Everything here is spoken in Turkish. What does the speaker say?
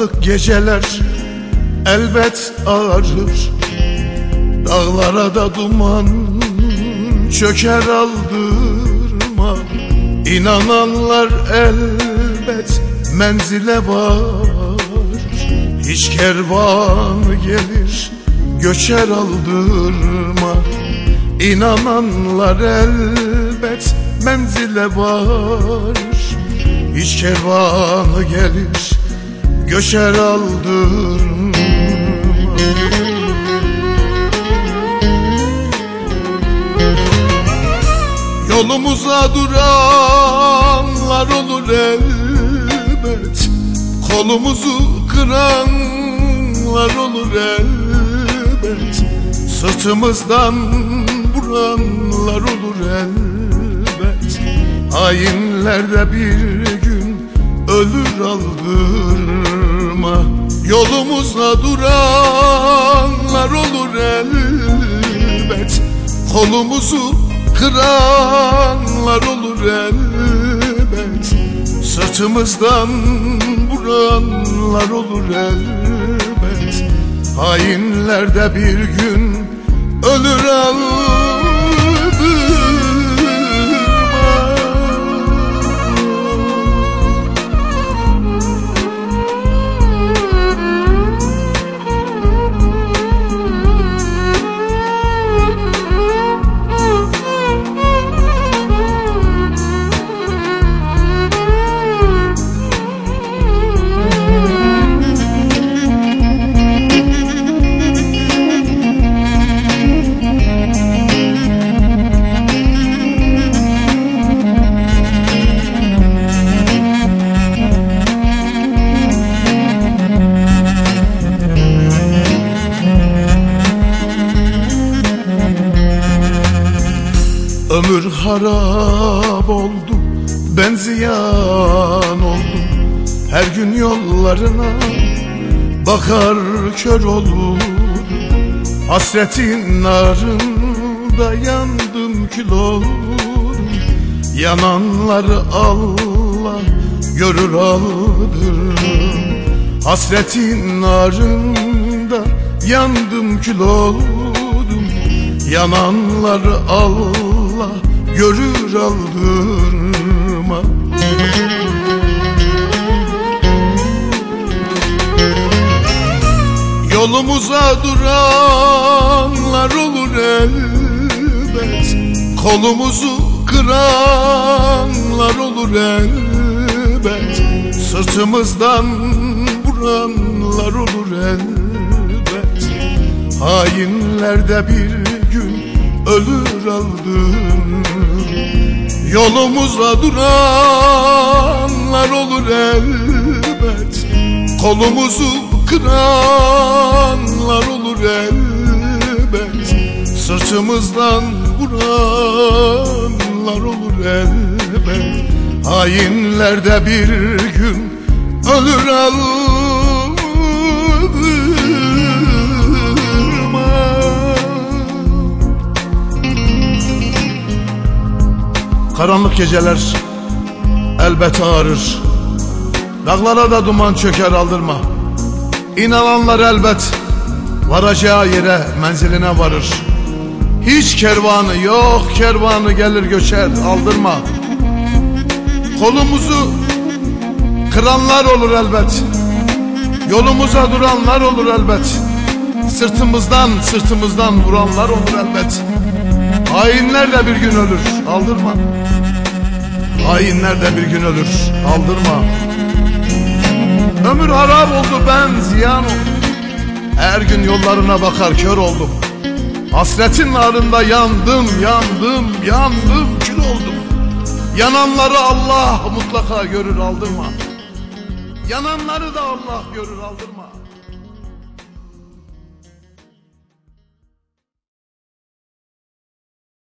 Karanlık geceler elbet ağrır Dağlara da duman çöker aldırma. İnananlar elbet menzile var Hiç kervan gelir göçer aldırma. İnananlar elbet menzile var Hiç kervanı gelir göçer aldırma Yolumuza duranlar olur elbet. Kolumuzu kıranlar olur elbet. Sırtımızdan vuranlar olur elbet. Hainler bir ölür aldırma. Yolumuza duranlar olur elbet. Kolumuzu kıranlar olur elbet. Sırtımızdan vuranlar olur elbet. Hainler de bir gün ölür aldırma Ömür harap oldu ben ziyan oldum. Her gün yollarına bakar kör olur Hasretin narında yandım kül oldum. Yananları Allah görür aldırım. Hasretin narında yandım kül oldum. Yananları Allah görür aldırma. Yolumuza duranlar olur elbet. Kolumuzu kıranlar olur elbet. Sırtımızdan vuranlar olur elbet. Hainler de bir ölür aldım Yolumuza duranlar olur elbet. Kolumuzu kıranlar olur elbet. Sırtımızdan vuranlar olur elbet. Hainler de bir gün ölür aldırma Karanlık geceler elbet ağrır. Dağlara da duman çöker aldırma. İnananlar elbet varacağı yere menziline varır. Hiç kervanı yok kervanı gelir göçer aldırma. Kolumuzu kıranlar olur elbet. Yolumuza duranlar olur elbet. Sırtımızdan sırtımızdan vuranlar olur elbet Hainler de bir gün ölür. Aldırma. Hainler de bir gün ölür. Aldırma. Ömür harap oldu ben ziyan oldum. Her gün yollarına bakar kör oldum. Hasretin narında yandım yandım yandım kül oldum. Yananları Allah mutlaka görür aldırma. Yananları da Allah görür aldırma